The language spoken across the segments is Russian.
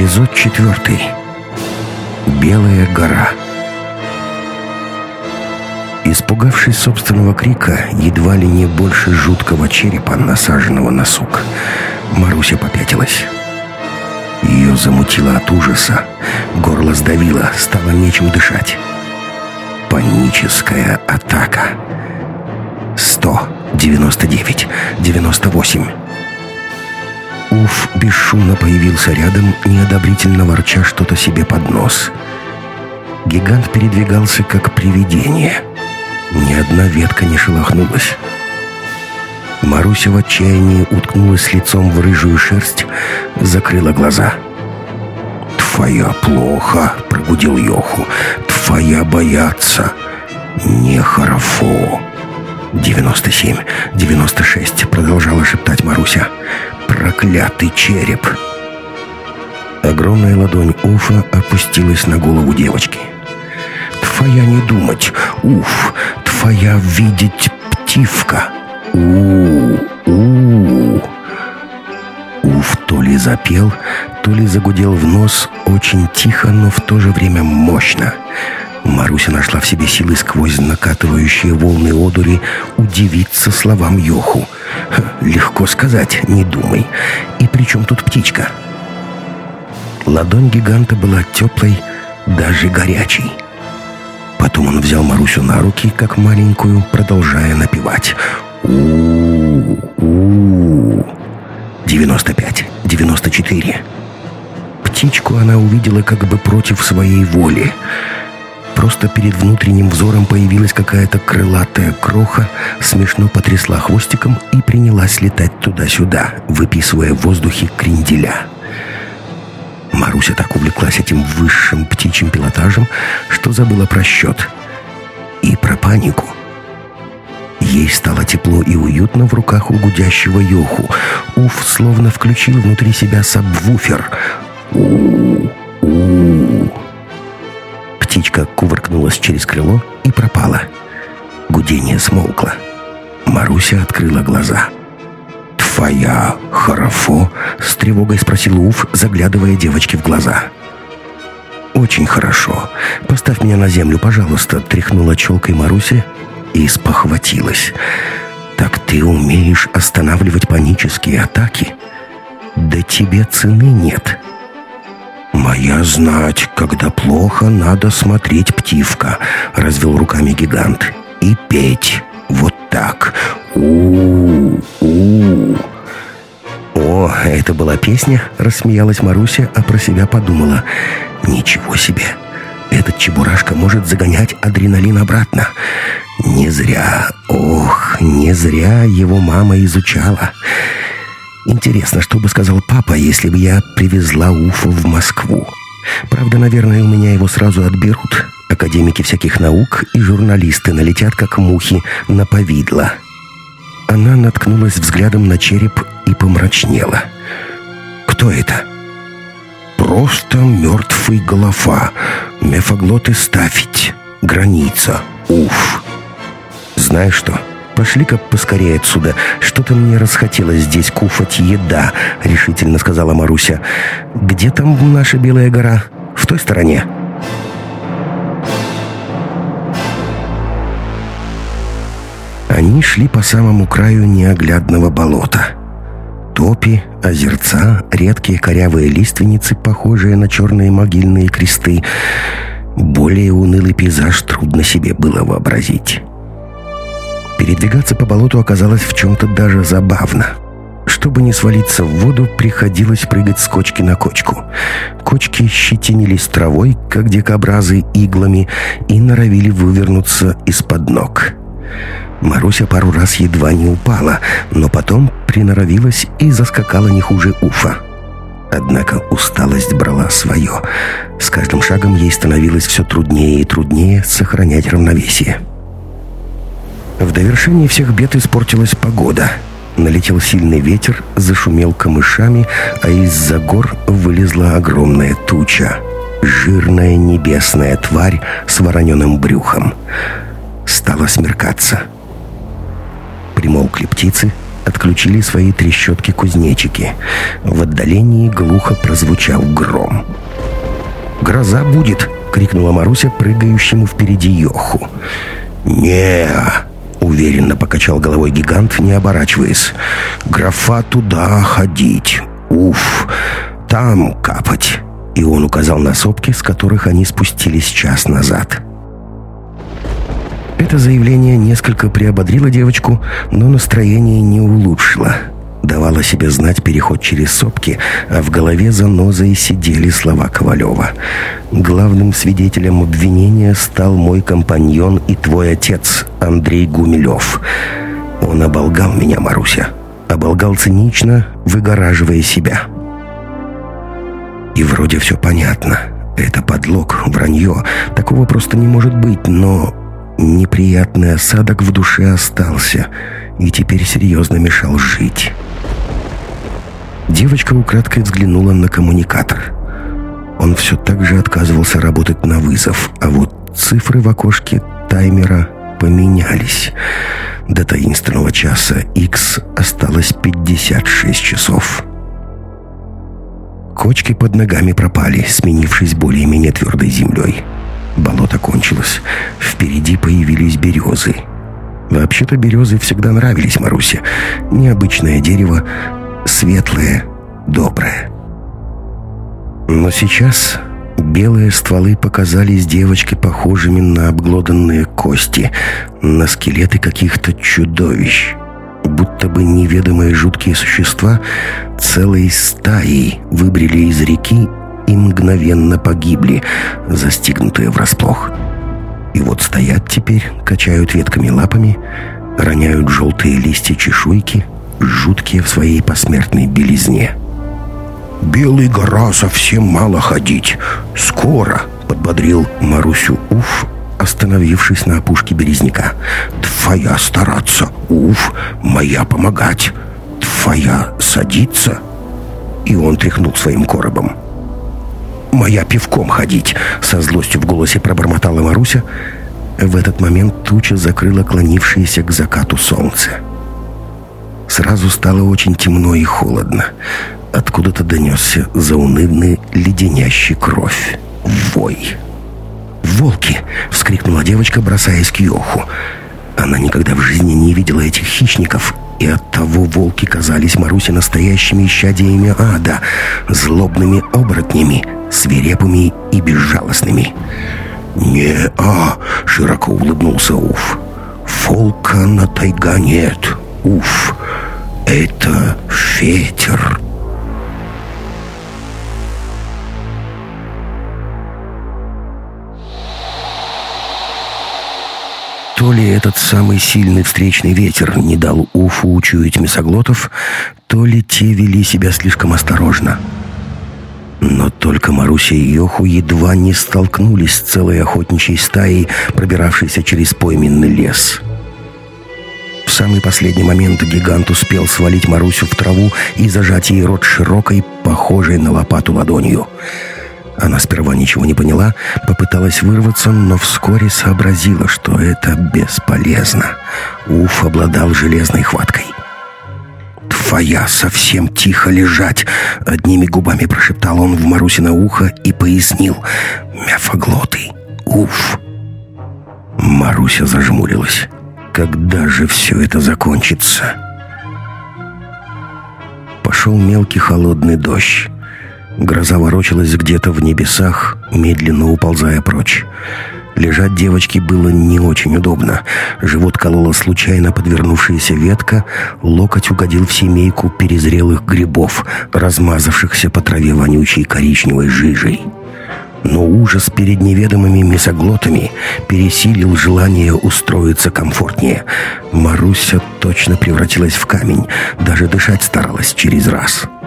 Эпизод четвертый. Белая гора. Испугавшись собственного крика, едва ли не больше жуткого черепа, насаженного на сук, Маруся попятилась. Ее замутило от ужаса, горло сдавило, стало нечем дышать. Паническая атака. Сто, девяносто девять, девяносто восемь. Уф бесшумно появился рядом, неодобрительно ворча что-то себе под нос. Гигант передвигался как привидение. Ни одна ветка не шелохнулась. Маруся в отчаянии уткнулась лицом в рыжую шерсть, закрыла глаза. «Твоя плохо», — прогудел Йоху. «Твоя бояться. Нехорошо». «Девяносто семь, девяносто шесть», — продолжала шептать Маруся. «Проклятый череп!» Огромная ладонь Уфа опустилась на голову девочки. «Твоя не думать, Уф, твоя видеть птивка!» У-у-у. Уф то ли запел, то ли загудел в нос очень тихо, но в то же время мощно. Маруся нашла в себе силы сквозь накатывающие волны одури удивиться словам Йоху. «Легко сказать, не думай. И при чем тут птичка?» Ладонь гиганта была теплой, даже горячей. Потом он взял Марусю на руки, как маленькую, продолжая напевать. У-у-у. 95, 94. Птичку она увидела как бы против своей воли. Просто перед внутренним взором появилась какая-то крылатая кроха, смешно потрясла хвостиком и принялась летать туда-сюда, выписывая в воздухе кренделя. Маруся так увлеклась этим высшим птичьим пилотажем, что забыла про счет и про панику — Ей стало тепло и уютно в руках у гудящего Йоху. Уф словно включил внутри себя сабвуфер. У-у-у. Птичка кувыркнулась через крыло и пропала. Гудение смолкло. Маруся открыла глаза. «Твоя хорошо?» — с тревогой спросил Уф, заглядывая девочке в глаза. «Очень хорошо. Поставь меня на землю, пожалуйста», — тряхнула челкой Маруся и спохватилась. «Так ты умеешь останавливать панические атаки? Да тебе цены нет». «Моя знать, когда плохо, надо смотреть птивка», — развел руками гигант. «И петь. Вот так. У-у-у». «О, это была песня?» — рассмеялась Маруся, а про себя подумала. «Ничего себе! Этот чебурашка может загонять адреналин обратно. Не зря, ох, не зря его мама изучала. Интересно, что бы сказал папа, если бы я привезла Уфу в Москву? Правда, наверное, у меня его сразу отберут. Академики всяких наук и журналисты налетят, как мухи, на повидло. Она наткнулась взглядом на череп и помрачнела. «Кто это?» «Просто мертвый голова. Мефаглоты ставить. Граница. Уф!» знаешь что? Пошли-ка поскорее отсюда. Что-то мне расхотелось здесь куфать еда», — решительно сказала Маруся. «Где там наша Белая гора? В той стороне?» Они шли по самому краю неоглядного болота. Топи, озерца, редкие корявые лиственницы, похожие на черные могильные кресты. Более унылый пейзаж трудно себе было вообразить. Передвигаться по болоту оказалось в чем-то даже забавно. Чтобы не свалиться в воду, приходилось прыгать с кочки на кочку. Кочки щетинились травой, как дикобразы, иглами, и норовили вывернуться из-под ног. Маруся пару раз едва не упала, но потом приноровилась и заскакала не хуже уфа. Однако усталость брала свое. С каждым шагом ей становилось все труднее и труднее сохранять равновесие. В довершении всех бед испортилась погода. Налетел сильный ветер, зашумел камышами, а из-за гор вылезла огромная туча. Жирная небесная тварь с вороненым брюхом. Стало смеркаться. Примолкли птицы, отключили свои трещотки-кузнечики. В отдалении глухо прозвучал гром. «Гроза будет!» — крикнула Маруся прыгающему впереди Йоху. не уверенно покачал головой гигант, не оборачиваясь. «Графа туда ходить! Уф! Там капать!» И он указал на сопки, с которых они спустились час назад. Это заявление несколько приободрило девочку, но настроение не улучшило. Давала себе знать переход через сопки, а в голове занозой сидели слова Ковалева. «Главным свидетелем обвинения стал мой компаньон и твой отец, Андрей Гумилев. Он оболгал меня, Маруся. Оболгал цинично, выгораживая себя». И вроде все понятно. Это подлог, вранье. Такого просто не может быть, но Неприятный осадок в душе остался и теперь серьезно мешал жить. Девочка украдкой взглянула на коммуникатор. Он все так же отказывался работать на вызов, а вот цифры в окошке таймера поменялись. До таинственного часа X осталось 56 часов. Кочки под ногами пропали, сменившись более-менее твердой землей. Болото кончилось. Впереди появились березы. Вообще-то березы всегда нравились Марусе. Необычное дерево, светлое, доброе. Но сейчас белые стволы показались девочке похожими на обглоданные кости, на скелеты каких-то чудовищ. Будто бы неведомые жуткие существа целой стаей выбрели из реки и мгновенно погибли, застигнутые врасплох. И вот стоят теперь, качают ветками лапами, роняют желтые листья чешуйки, жуткие в своей посмертной белизне. «Белый гора совсем мало ходить. Скоро!» — подбодрил Марусю Уф, остановившись на опушке березняка. «Твоя стараться, Уф, моя помогать. Твоя садиться?» И он тряхнул своим коробом моя пивком ходить!» Со злостью в голосе пробормотала Маруся. В этот момент туча закрыла клонившееся к закату солнце. Сразу стало очень темно и холодно. Откуда-то донесся заунывный леденящий кровь. Вой. «Волки!» — вскрикнула девочка, бросаясь к Йоху. Она никогда в жизни не видела этих хищников, и оттого волки казались Марусе настоящими исчадиями ада, злобными оборотнями — свирепыми и безжалостными. «Не-а!» — широко улыбнулся Уф. «Фолка на тайга нет, Уф. Это ветер». То ли этот самый сильный встречный ветер не дал Уфу учуять мясоглотов, то ли те вели себя слишком осторожно. Но только Маруся и Йоху едва не столкнулись с целой охотничьей стаей, пробиравшейся через пойменный лес. В самый последний момент гигант успел свалить Марусю в траву и зажать ей рот широкой, похожей на лопату ладонью. Она сперва ничего не поняла, попыталась вырваться, но вскоре сообразила, что это бесполезно. Уф обладал железной хваткой — твоя совсем тихо лежать!» Одними губами прошептал он в Марусино ухо и пояснил. «Мяфоглотый! Уф!» Маруся зажмурилась. «Когда же все это закончится?» Пошел мелкий холодный дождь. Гроза ворочалась где-то в небесах, медленно уползая прочь. Лежать девочке было не очень удобно. Живот колола случайно подвернувшаяся ветка, локоть угодил в семейку перезрелых грибов, размазавшихся по траве вонючей коричневой жижей. Но ужас перед неведомыми мясоглотами пересилил желание устроиться комфортнее. Маруся точно превратилась в камень, даже дышать старалась через раз. —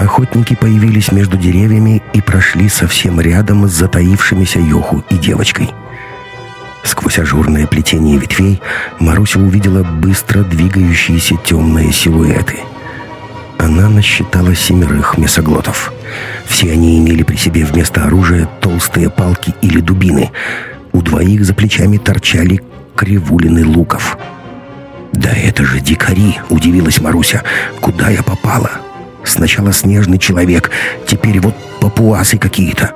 Охотники появились между деревьями и прошли совсем рядом с затаившимися Йоху и девочкой. Сквозь ажурное плетение ветвей Маруся увидела быстро двигающиеся темные силуэты. Она насчитала семерых мясоглотов. Все они имели при себе вместо оружия толстые палки или дубины. У двоих за плечами торчали кривулины луков — «Да это же дикари!» — удивилась Маруся. «Куда я попала? Сначала снежный человек, теперь вот папуасы какие-то.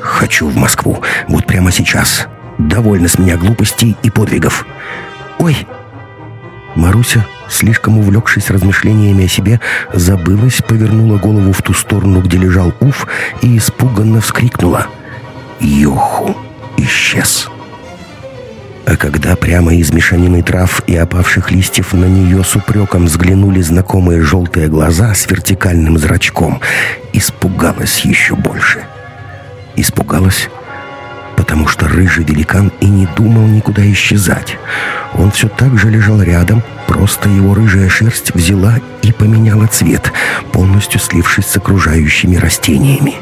Хочу в Москву, вот прямо сейчас. Довольно с меня глупостей и подвигов. Ой!» Маруся, слишком увлекшись размышлениями о себе, забылась, повернула голову в ту сторону, где лежал Уф, и испуганно вскрикнула. «Йоху! Исчез!» А когда прямо из мешанины трав и опавших листьев на нее с упреком взглянули знакомые желтые глаза с вертикальным зрачком, испугалась еще больше. Испугалась, потому что рыжий великан и не думал никуда исчезать. Он все так же лежал рядом, просто его рыжая шерсть взяла и поменяла цвет, полностью слившись с окружающими растениями.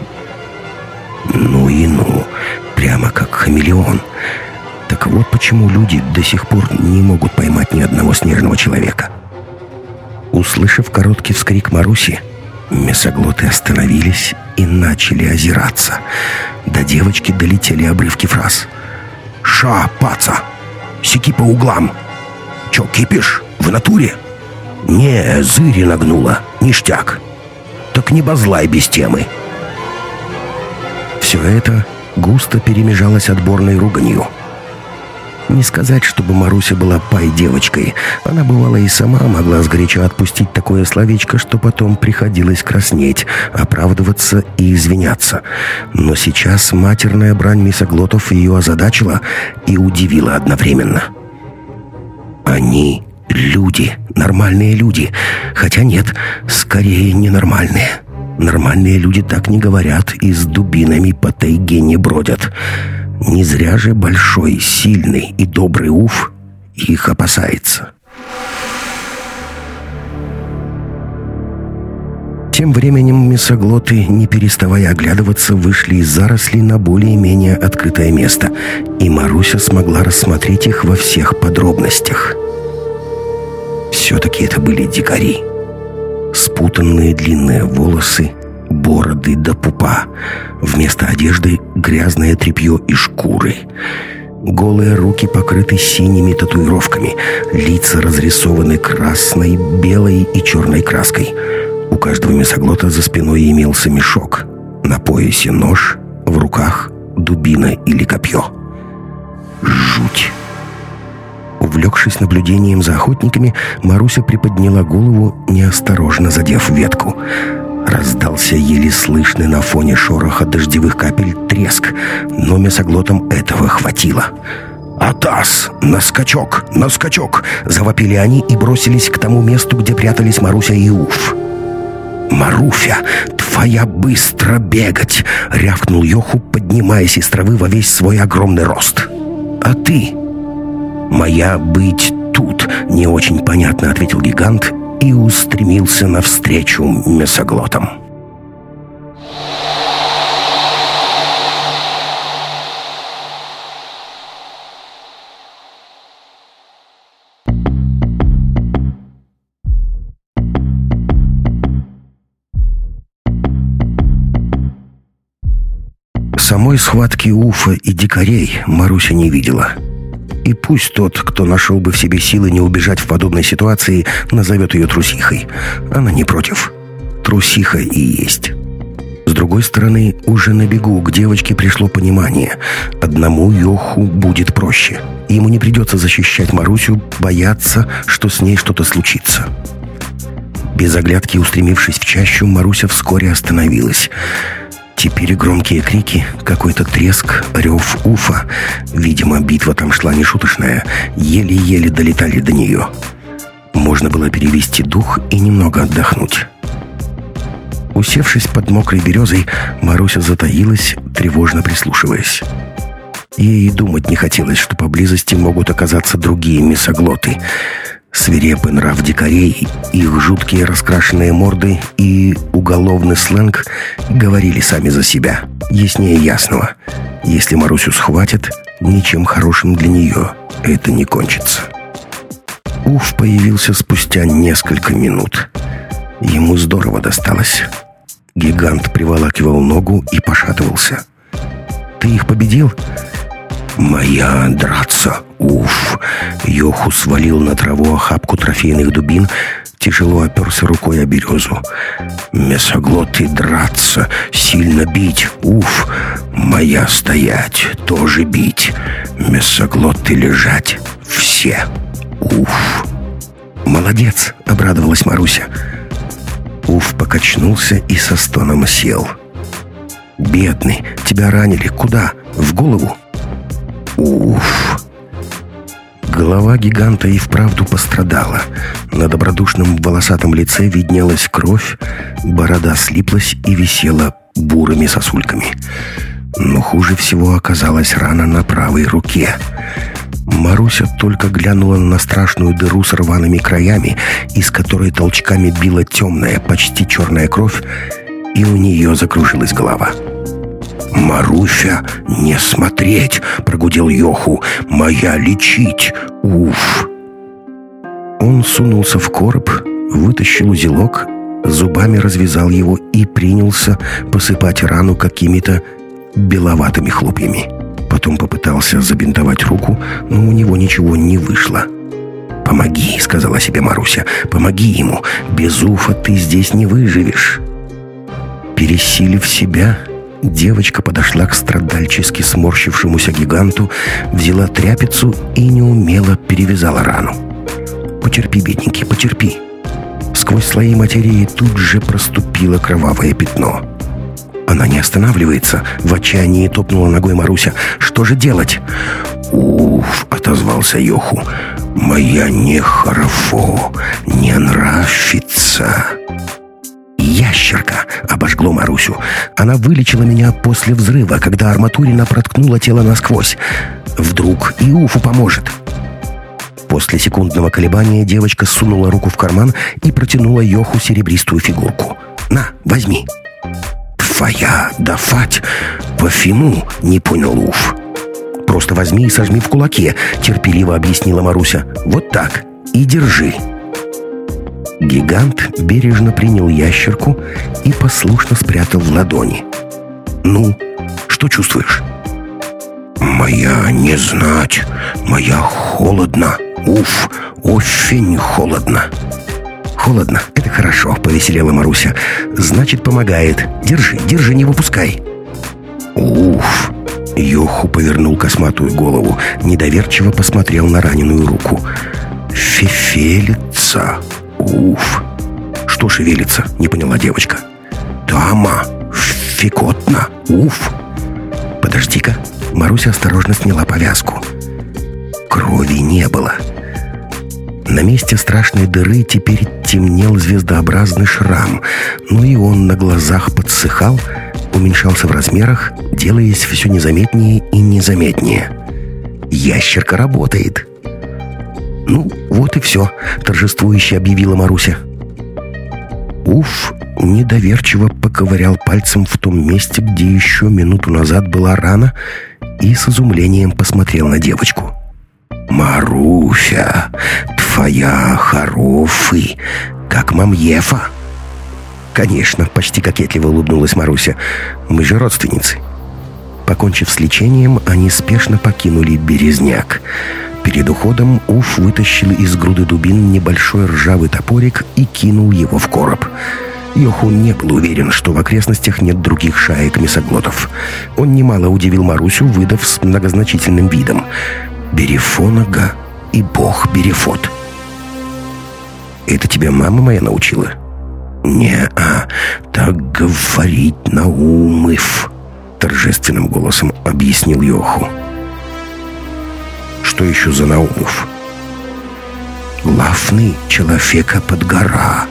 Ну и ну, прямо как хамелеон — так вот почему люди до сих пор не могут поймать ни одного снежного человека. Услышав короткий вскрик Маруси, мясоглоты остановились и начали озираться. До девочки долетели обрывки фраз. «Ша, паца! Сики по углам! Чё, кипишь? В натуре?» «Не, зыри нагнула. Ништяк. Так не базлай без темы». Все это густо перемежалось отборной руганью – не сказать, чтобы Маруся была пай-девочкой. Она, бывала, и сама могла сгоряча отпустить такое словечко, что потом приходилось краснеть, оправдываться и извиняться. Но сейчас матерная брань мясоглотов ее озадачила и удивила одновременно. Они люди, нормальные люди. Хотя нет, скорее ненормальные. Нормальные люди так не говорят и с дубинами по тайге не бродят. Не зря же большой, сильный и добрый Уф их опасается. Тем временем мясоглоты, не переставая оглядываться, вышли из зарослей на более-менее открытое место, и Маруся смогла рассмотреть их во всех подробностях. Все-таки это были дикари. Спутанные длинные волосы, бороды до пупа. Вместо одежды грязное тряпье и шкуры. Голые руки покрыты синими татуировками. Лица разрисованы красной, белой и черной краской. У каждого мясоглота за спиной имелся мешок. На поясе нож, в руках дубина или копье. Жуть! Увлекшись наблюдением за охотниками, Маруся приподняла голову, неосторожно задев ветку. Раздался еле слышный на фоне шороха дождевых капель треск, но мясоглотам этого хватило. «Атас! На скачок! На скачок!» Завопили они и бросились к тому месту, где прятались Маруся и Уф. «Маруфя, твоя быстро бегать!» — рявкнул Йоху, поднимаясь из травы во весь свой огромный рост. «А ты?» «Моя быть тут!» — не очень понятно ответил гигант и устремился навстречу мясоглотам. Самой схватки Уфа и дикарей Маруся не видела — и пусть тот, кто нашел бы в себе силы не убежать в подобной ситуации, назовет ее трусихой. Она не против. Трусиха и есть. С другой стороны, уже на бегу к девочке пришло понимание. Одному Йоху будет проще. Ему не придется защищать Марусю, бояться, что с ней что-то случится. Без оглядки устремившись в чащу, Маруся вскоре остановилась. Теперь громкие крики, какой-то треск, рев уфа. Видимо, битва там шла нешуточная. Еле-еле долетали до нее. Можно было перевести дух и немного отдохнуть. Усевшись под мокрой березой, Маруся затаилась, тревожно прислушиваясь. Ей и думать не хотелось, что поблизости могут оказаться другие мясоглоты — Свирепый нрав дикарей, их жуткие раскрашенные морды и уголовный сленг говорили сами за себя. Яснее ясного. Если Марусю схватят, ничем хорошим для нее это не кончится. Уф появился спустя несколько минут. Ему здорово досталось. Гигант приволакивал ногу и пошатывался. «Ты их победил?» «Моя драться Уф! Йоху свалил на траву охапку трофейных дубин, тяжело оперся рукой о березу. Мясоглоты драться, сильно бить. Уф! Моя стоять, тоже бить. Мясоглоты лежать. Все. Уф! «Молодец!» — обрадовалась Маруся. Уф покачнулся и со стоном сел. «Бедный, тебя ранили. Куда? В голову?» «Уф!» Голова гиганта и вправду пострадала. На добродушном волосатом лице виднелась кровь, борода слиплась и висела бурыми сосульками. Но хуже всего оказалась рана на правой руке. Маруся только глянула на страшную дыру с рваными краями, из которой толчками била темная, почти черная кровь, и у нее закружилась голова. «Маруся, не смотреть!» — прогудел Йоху. «Моя лечить! Уф!» Он сунулся в короб, вытащил узелок, зубами развязал его и принялся посыпать рану какими-то беловатыми хлопьями. Потом попытался забинтовать руку, но у него ничего не вышло. «Помоги», — сказала себе Маруся, — «помоги ему. Без уфа ты здесь не выживешь». Пересилив себя, девочка подошла к страдальчески сморщившемуся гиганту, взяла тряпицу и неумело перевязала рану. «Потерпи, бедненький, потерпи». Сквозь слои материи тут же проступило кровавое пятно. Она не останавливается. В отчаянии топнула ногой Маруся. «Что же делать?» «Уф!» — отозвался Йоху. «Моя нехорошо, не нравится». «Ящерка!» — обожгло Марусю. Она вылечила меня после взрыва, когда арматурина проткнула тело насквозь. Вдруг и Уфу поможет. После секундного колебания девочка сунула руку в карман и протянула Йоху серебристую фигурку. «На, возьми!» «Твоя, фать! Пофиму!» — не понял Уф. «Просто возьми и сожми в кулаке», — терпеливо объяснила Маруся. «Вот так. И держи». Гигант бережно принял ящерку и послушно спрятал в ладони. «Ну, что чувствуешь?» «Моя не знать. Моя холодно. Уф, очень холодно». «Холодно, это хорошо», — повеселела Маруся. «Значит, помогает. Держи, держи, не выпускай». «Уф!» Йоху повернул косматую голову, недоверчиво посмотрел на раненую руку. «Фефелится! Уф!» «Что шевелится?» — не поняла девочка. «Тама! Фикотно! Уф!» «Подожди-ка!» Маруся осторожно сняла повязку. Крови не было. На месте страшной дыры теперь темнел звездообразный шрам, но и он на глазах подсыхал, уменьшался в размерах, делаясь все незаметнее и незаметнее. «Ящерка работает!» «Ну, вот и все», — торжествующе объявила Маруся. Уф недоверчиво поковырял пальцем в том месте, где еще минуту назад была рана, и с изумлением посмотрел на девочку. «Маруся, твоя хороший, как мамьефа». «Конечно», — почти кокетливо улыбнулась Маруся. «Мы же родственницы». Покончив с лечением, они спешно покинули Березняк. Перед уходом Уф вытащил из груды дубин небольшой ржавый топорик и кинул его в короб. Йоху не был уверен, что в окрестностях нет других шаек мясоглотов. Он немало удивил Марусю, выдав с многозначительным видом. Берефонага и бог Берефот. Это тебя мама моя научила? Не-а, так говорить Наумыв, торжественным голосом объяснил Йоху. Что еще за Наумов? Лафный человека под гора.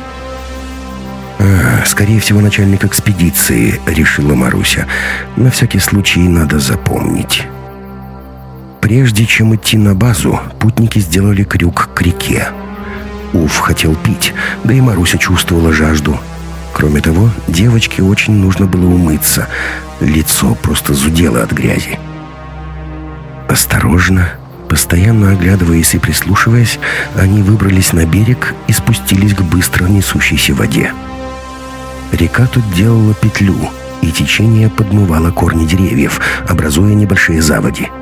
А, скорее всего, начальник экспедиции, решила Маруся. На всякий случай надо запомнить. Прежде чем идти на базу, путники сделали крюк к реке. Уф хотел пить, да и Маруся чувствовала жажду. Кроме того, девочке очень нужно было умыться. Лицо просто зудело от грязи. Осторожно, постоянно оглядываясь и прислушиваясь, они выбрались на берег и спустились к быстро несущейся воде. Река тут делала петлю, и течение подмывало корни деревьев, образуя небольшие заводи –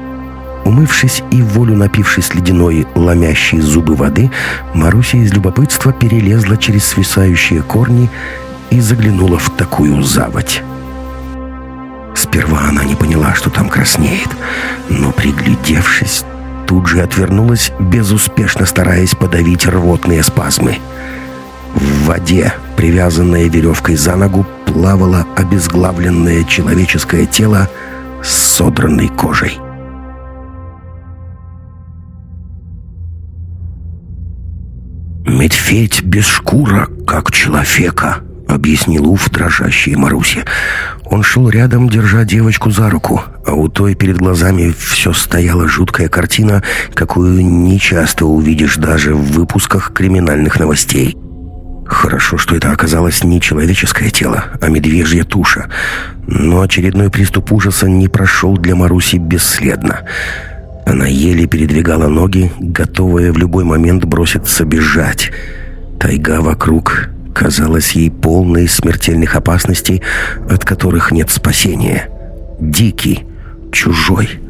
Умывшись и волю напившись ледяной, ломящей зубы воды, Маруся из любопытства перелезла через свисающие корни и заглянула в такую заводь. Сперва она не поняла, что там краснеет, но, приглядевшись, тут же отвернулась, безуспешно стараясь подавить рвотные спазмы. В воде, привязанная веревкой за ногу, плавало обезглавленное человеческое тело с содранной кожей. «Медведь без шкура, как человека», — объяснил Уф дрожащей Марусе. Он шел рядом, держа девочку за руку, а у той перед глазами все стояла жуткая картина, какую нечасто увидишь даже в выпусках криминальных новостей. Хорошо, что это оказалось не человеческое тело, а медвежья туша. Но очередной приступ ужаса не прошел для Маруси бесследно. Она еле передвигала ноги, готовая в любой момент броситься бежать. Тайга вокруг казалась ей полной смертельных опасностей, от которых нет спасения. Дикий, чужой,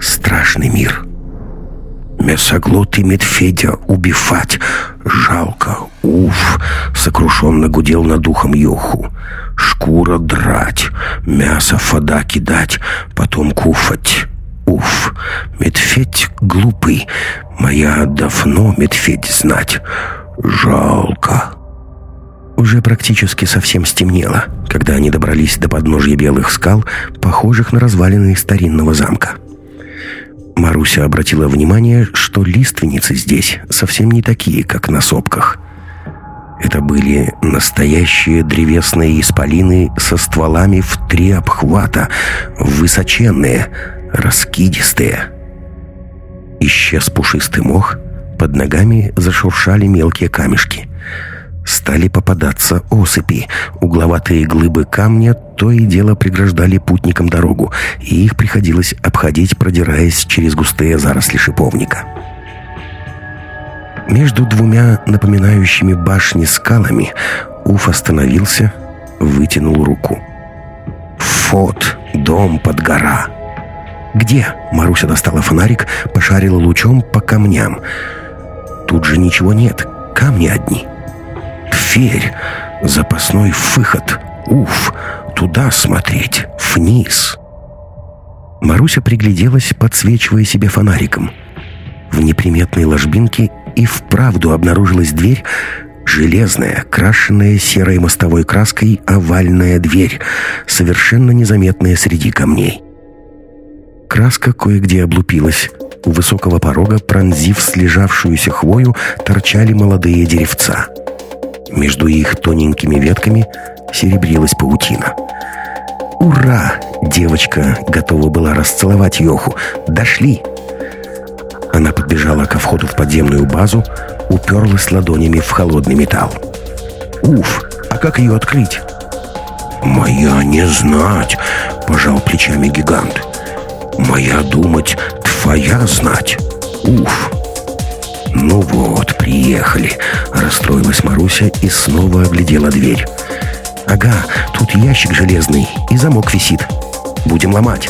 страшный мир. «Мясоглот и медведя убивать! Жалко! Уф!» — сокрушенно гудел над духом Йоху. «Шкура драть, мясо фода кидать, потом куфать!» Уф, медведь глупый, моя давно медведь знать. Жалко. Уже практически совсем стемнело, когда они добрались до подножья белых скал, похожих на развалины старинного замка. Маруся обратила внимание, что лиственницы здесь совсем не такие, как на сопках. Это были настоящие древесные исполины со стволами в три обхвата, высоченные, раскидистые. Исчез пушистый мох, под ногами зашуршали мелкие камешки. Стали попадаться осыпи. Угловатые глыбы камня то и дело преграждали путникам дорогу, и их приходилось обходить, продираясь через густые заросли шиповника. Между двумя напоминающими башни скалами Уф остановился, вытянул руку. «Фот, дом под гора!» «Где?» Маруся достала фонарик, пошарила лучом по камням. «Тут же ничего нет, камни одни». «Тверь! Запасной выход! Уф! Туда смотреть! Вниз!» Маруся пригляделась, подсвечивая себе фонариком. В неприметной ложбинке и вправду обнаружилась дверь, железная, крашенная серой мостовой краской овальная дверь, совершенно незаметная среди камней. Краска кое-где облупилась. У высокого порога, пронзив слежавшуюся хвою, торчали молодые деревца. Между их тоненькими ветками серебрилась паутина. «Ура!» Девочка готова была расцеловать Йоху. «Дошли!» Она подбежала ко входу в подземную базу, уперлась ладонями в холодный металл. «Уф! А как ее открыть?» «Моя не знать!» — пожал плечами гигант. Моя думать, твоя знать. Уф. Ну вот, приехали. Расстроилась Маруся и снова оглядела дверь. Ага, тут ящик железный и замок висит. Будем ломать.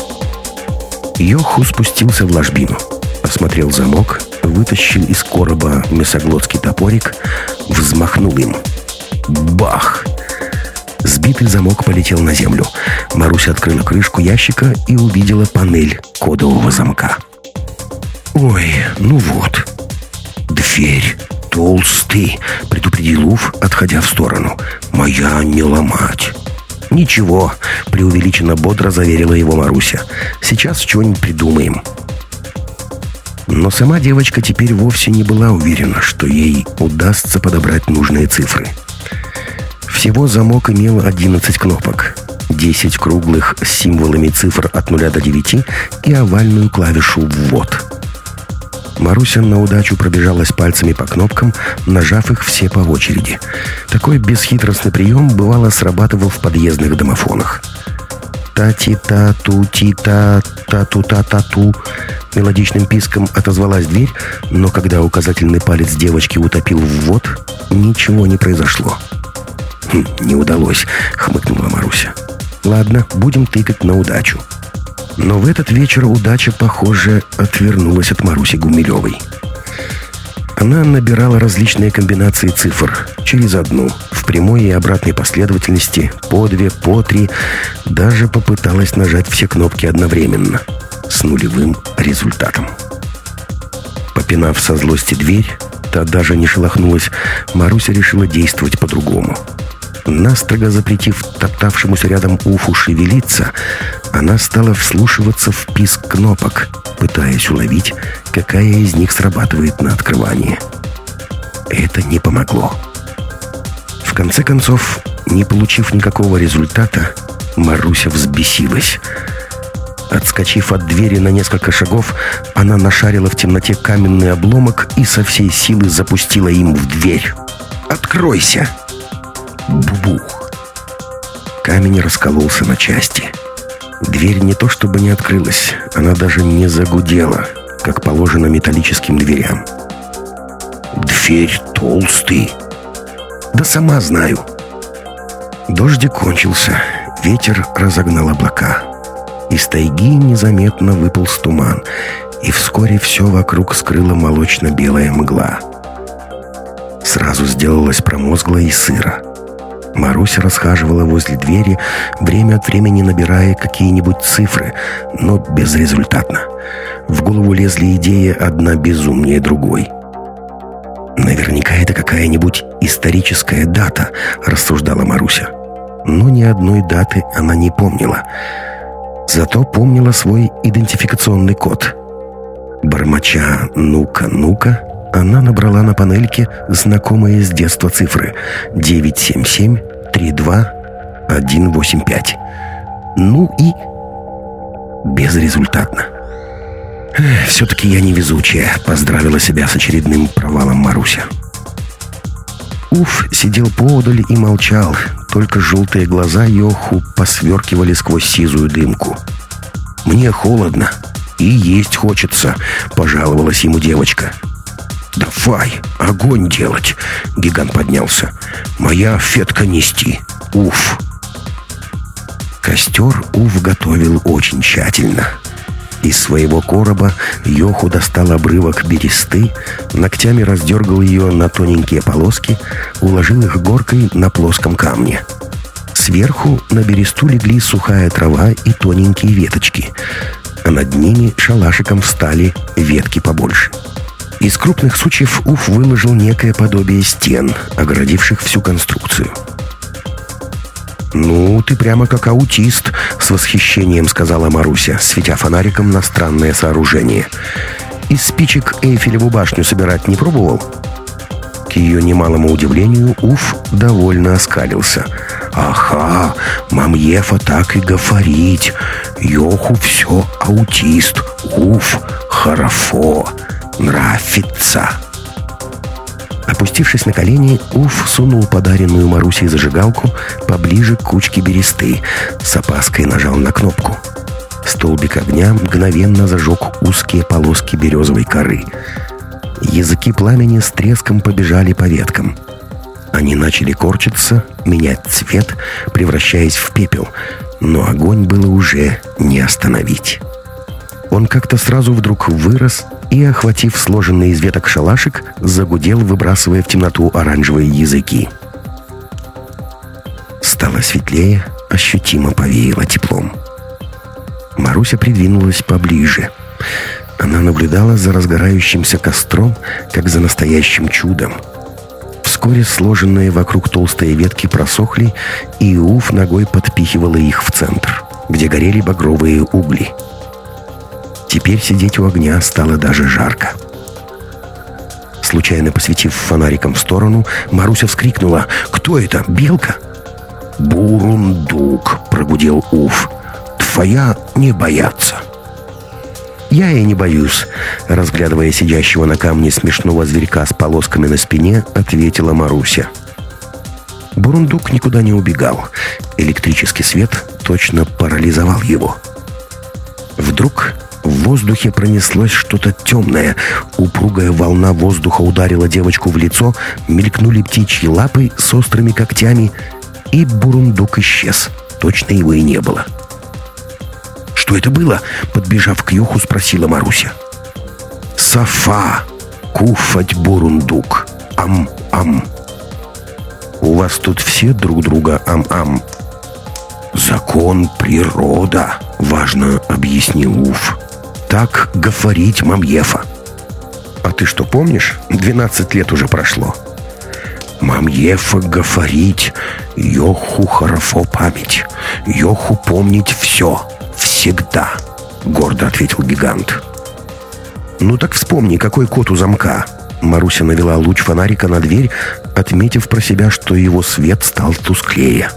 Йоху спустился в ложбину. Осмотрел замок, вытащил из короба мясоглотский топорик, взмахнул им. Бах! Сбитый замок полетел на землю. Маруся открыла крышку ящика и увидела панель кодового замка. «Ой, ну вот. Дверь толстый», — предупредил Уф, отходя в сторону. «Моя не ломать». «Ничего», — преувеличенно бодро заверила его Маруся. «Сейчас чего-нибудь придумаем». Но сама девочка теперь вовсе не была уверена, что ей удастся подобрать нужные цифры. Всего замок имел 11 кнопок. 10 круглых с символами цифр от 0 до 9 и овальную клавишу «Ввод». Маруся на удачу пробежалась пальцами по кнопкам, нажав их все по очереди. Такой бесхитростный прием бывало срабатывал в подъездных домофонах. «Та-ти-та-ту-ти-та, та-ту-та-та-ту» Мелодичным писком отозвалась дверь, но когда указательный палец девочки утопил ввод, ничего не произошло. «Не удалось», — хмыкнула Маруся. «Ладно, будем тыкать на удачу». Но в этот вечер удача, похоже, отвернулась от Маруси Гумилевой. Она набирала различные комбинации цифр через одну, в прямой и обратной последовательности, по две, по три, даже попыталась нажать все кнопки одновременно, с нулевым результатом. Попинав со злости дверь, та даже не шелохнулась, Маруся решила действовать по-другому – Настрого запретив топтавшемуся рядом Уфу шевелиться, она стала вслушиваться в писк кнопок, пытаясь уловить, какая из них срабатывает на открывание. Это не помогло. В конце концов, не получив никакого результата, Маруся взбесилась. Отскочив от двери на несколько шагов, она нашарила в темноте каменный обломок и со всей силы запустила им в дверь. «Откройся!» Бубух. Камень раскололся на части. Дверь не то чтобы не открылась, она даже не загудела, как положено металлическим дверям. «Дверь толстый!» «Да сама знаю!» Дождик кончился, ветер разогнал облака. Из тайги незаметно выполз туман, и вскоре все вокруг скрыла молочно-белая мгла. Сразу сделалось промозгло и сыро. Маруся расхаживала возле двери, время от времени набирая какие-нибудь цифры, но безрезультатно. В голову лезли идеи одна безумнее другой. «Наверняка это какая-нибудь историческая дата», — рассуждала Маруся. Но ни одной даты она не помнила. Зато помнила свой идентификационный код. Бормоча «ну-ка, ну-ка», она набрала на панельке знакомые с детства цифры 977-32-185. Ну и... Безрезультатно. «Все-таки я невезучая», — поздравила себя с очередным провалом Маруся. Уф сидел поодаль и молчал, только желтые глаза Йоху посверкивали сквозь сизую дымку. «Мне холодно и есть хочется», — пожаловалась ему девочка. «Давай, огонь делать!» Гигант поднялся. «Моя фетка нести. Уф!» Костер Уф готовил очень тщательно. Из своего короба Йоху достал обрывок бересты, ногтями раздергал ее на тоненькие полоски, уложил их горкой на плоском камне. Сверху на бересту легли сухая трава и тоненькие веточки, а над ними шалашиком встали ветки побольше. Из крупных сучьев Уф выложил некое подобие стен, огородивших всю конструкцию. «Ну, ты прямо как аутист», — с восхищением сказала Маруся, светя фонариком на странное сооружение. «Из спичек Эйфелеву башню собирать не пробовал?» К ее немалому удивлению Уф довольно оскалился. «Ага, мамьефа так и говорить. Йоху все аутист. Уф, хорошо нравится!» Опустившись на колени, Уф сунул подаренную Марусей зажигалку поближе к кучке бересты, с опаской нажал на кнопку. Столбик огня мгновенно зажег узкие полоски березовой коры. Языки пламени с треском побежали по веткам. Они начали корчиться, менять цвет, превращаясь в пепел, но огонь было уже не остановить. Он как-то сразу вдруг вырос и, охватив сложенный из веток шалашик, загудел, выбрасывая в темноту оранжевые языки. Стало светлее, ощутимо повеяло теплом. Маруся придвинулась поближе. Она наблюдала за разгорающимся костром, как за настоящим чудом. Вскоре сложенные вокруг толстые ветки просохли, и Уф ногой подпихивала их в центр, где горели багровые угли — Теперь сидеть у огня стало даже жарко. Случайно посветив фонариком в сторону, Маруся вскрикнула «Кто это? Белка?» «Бурундук», — прогудел Уф. «Твоя не боятся». «Я и не боюсь», — разглядывая сидящего на камне смешного зверька с полосками на спине, ответила Маруся. Бурундук никуда не убегал. Электрический свет точно парализовал его. Вдруг в воздухе пронеслось что-то темное. Упругая волна воздуха ударила девочку в лицо, мелькнули птичьи лапы с острыми когтями, и бурундук исчез. Точно его и не было. «Что это было?» — подбежав к Юху, спросила Маруся. «Сафа! Куфать бурундук! Ам-ам!» «У вас тут все друг друга ам-ам?» «Закон природа», — важно объяснил Уф. «Так говорить Мамьефа». «А ты что, помнишь? 12 лет уже прошло». «Мамьефа говорить, Йоху хорошо память, Йоху помнить все, всегда», — гордо ответил гигант. «Ну так вспомни, какой код у замка». Маруся навела луч фонарика на дверь, отметив про себя, что его свет стал тусклее.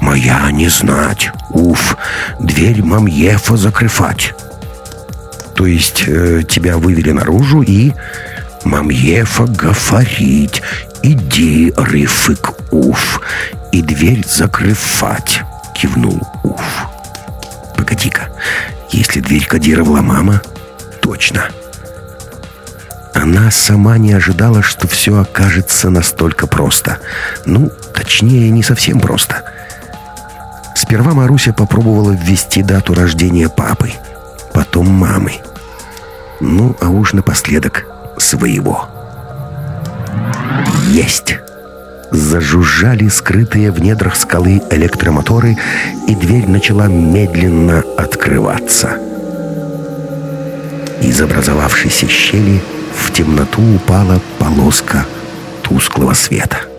«Моя не знать. Уф, дверь мамьефа закрывать». «То есть э, тебя вывели наружу и...» «Мамьефа гафарить. Иди, рыфык, уф, и дверь закрывать», — кивнул Уф. «Погоди-ка, если дверь кодировала мама, точно». Она сама не ожидала, что все окажется настолько просто. Ну, точнее, не совсем просто. Сперва Маруся попробовала ввести дату рождения папы, потом мамы. Ну, а уж напоследок своего. Есть! Зажужжали скрытые в недрах скалы электромоторы, и дверь начала медленно открываться. Из образовавшейся щели в темноту упала полоска тусклого света.